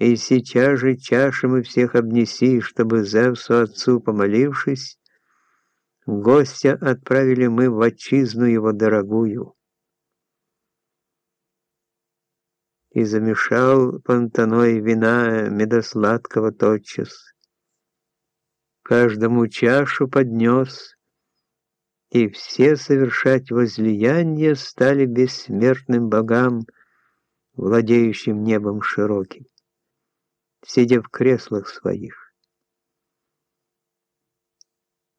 И сейчас же чашами всех обнеси, чтобы Зевсу отцу помолившись, гостя отправили мы в отчизну его дорогую. И замешал Пантаной вина медосладкого тотчас. Каждому чашу поднес, и все совершать возлияние стали бессмертным богам, владеющим небом широким сидя в креслах своих.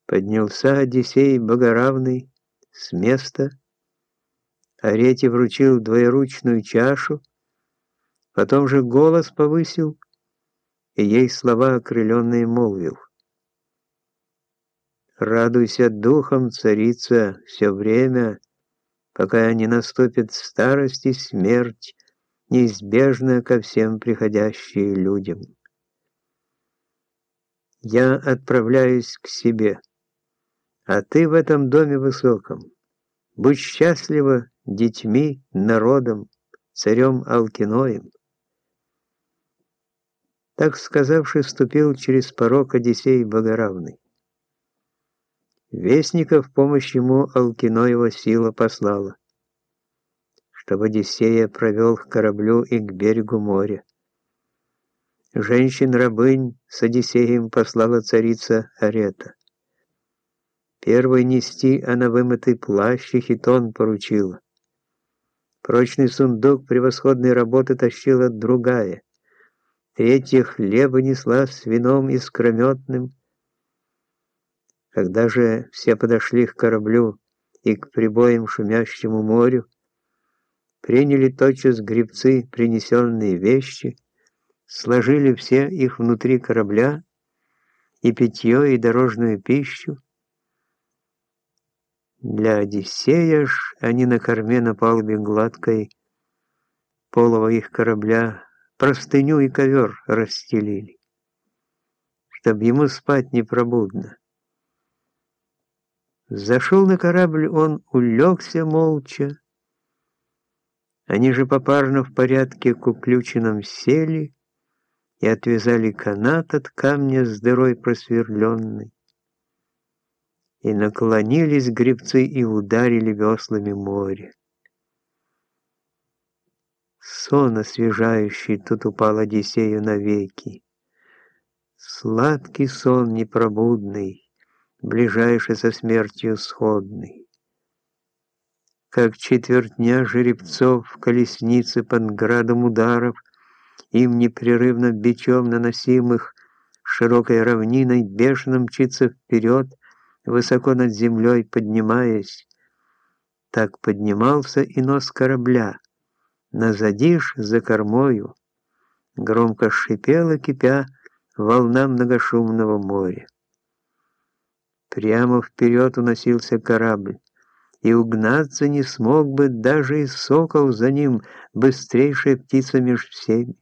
Поднялся Одиссей Богоравный с места, Арете вручил двоеручную чашу, потом же голос повысил, и ей слова окрыленные молвил. «Радуйся духом, царица, все время, пока не наступит старость и смерть, неизбежно ко всем приходящие людям. Я отправляюсь к себе, а ты в этом доме высоком. Будь счастлива детьми, народом, царем Алкиноем. Так сказавши, ступил через порог Одиссей Богоравный. Вестника в помощь ему Алкиноева сила послала чтобы Одиссея провел к кораблю и к берегу моря. Женщин-рабынь с Одиссеем послала царица Арета. Первой нести она вымытый плащ и хитон поручила. Прочный сундук превосходной работы тащила другая. Третья хлеба несла с вином искрометным. Когда же все подошли к кораблю и к прибоям шумящему морю, приняли тотчас гребцы принесенные вещи, сложили все их внутри корабля, и питье, и дорожную пищу. Для Одиссея ж они на корме на палубе гладкой полого их корабля простыню и ковер расстелили, чтоб ему спать непробудно. Зашел на корабль он, улегся молча, они же попарно в порядке к уключенным сели и отвязали канат от камня с дырой просверленной. И наклонились гребцы и ударили веслами море. Сон освежающий тут упал Одиссею навеки. Сладкий сон непробудный, ближайший со смертью сходный как четвертня жеребцов в колеснице под градом ударов, им непрерывно бичом наносимых, широкой равниной бешено мчится вперед, высоко над землей поднимаясь. Так поднимался и нос корабля, назадишь за кормою, громко шипела, кипя, волна многошумного моря. Прямо вперед уносился корабль и угнаться не смог бы даже и сокол за ним, быстрейшая птица меж всеми.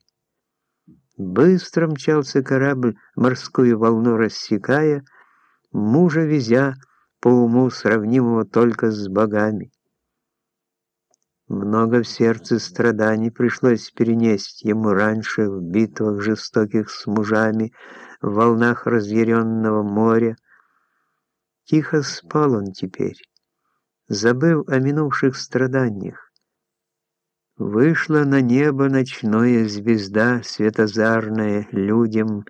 Быстро мчался корабль, морскую волну рассекая, мужа везя по уму сравнимого только с богами. Много в сердце страданий пришлось перенести ему раньше в битвах жестоких с мужами, в волнах разъяренного моря. Тихо спал он теперь забыв о минувших страданиях. Вышла на небо ночное звезда, светозарная, людям,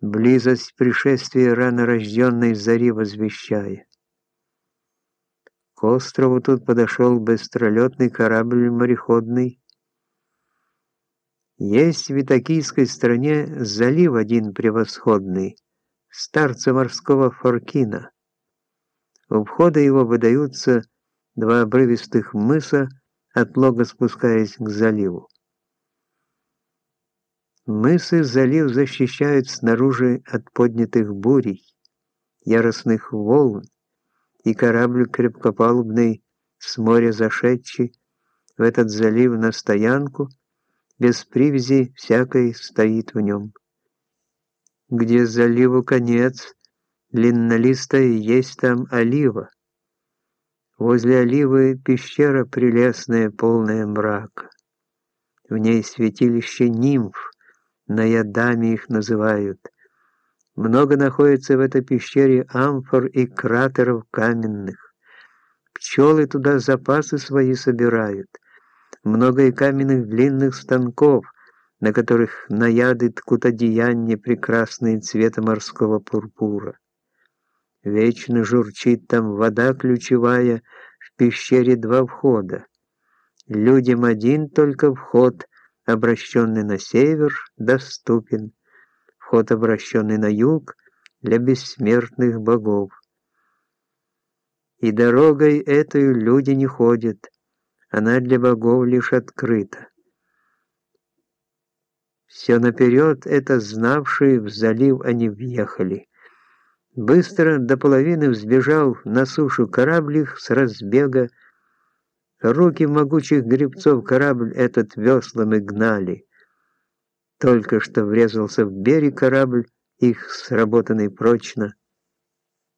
близость пришествия рано рожденной зари возвещая. К острову тут подошел быстролетный корабль мореходный. Есть в Итакийской стране залив один превосходный, старца морского Форкина. У входа его выдаются два обрывистых мыса, от лога спускаясь к заливу. Мысы залив защищают снаружи от поднятых бурей, яростных волн, и корабль крепкопалубный с моря зашедший в этот залив на стоянку, без привязи всякой стоит в нем. Где заливу конец, длиннолистая есть там олива. Возле оливы пещера прелестная, полная мрака. В ней святилище нимф, наядами их называют. Много находится в этой пещере амфор и кратеров каменных. Пчелы туда запасы свои собирают. Много и каменных длинных станков, на которых наяды ткут одеяния прекрасные цвета морского пурпура. Вечно журчит там вода ключевая, в пещере два входа. Людям один только вход, обращенный на север, доступен. Вход, обращенный на юг, для бессмертных богов. И дорогой этой люди не ходят, она для богов лишь открыта. Все наперед это знавшие в залив они въехали. Быстро до половины взбежал на сушу корабль их с разбега. Руки могучих гребцов корабль этот веслами гнали. Только что врезался в берег корабль, их сработанный прочно.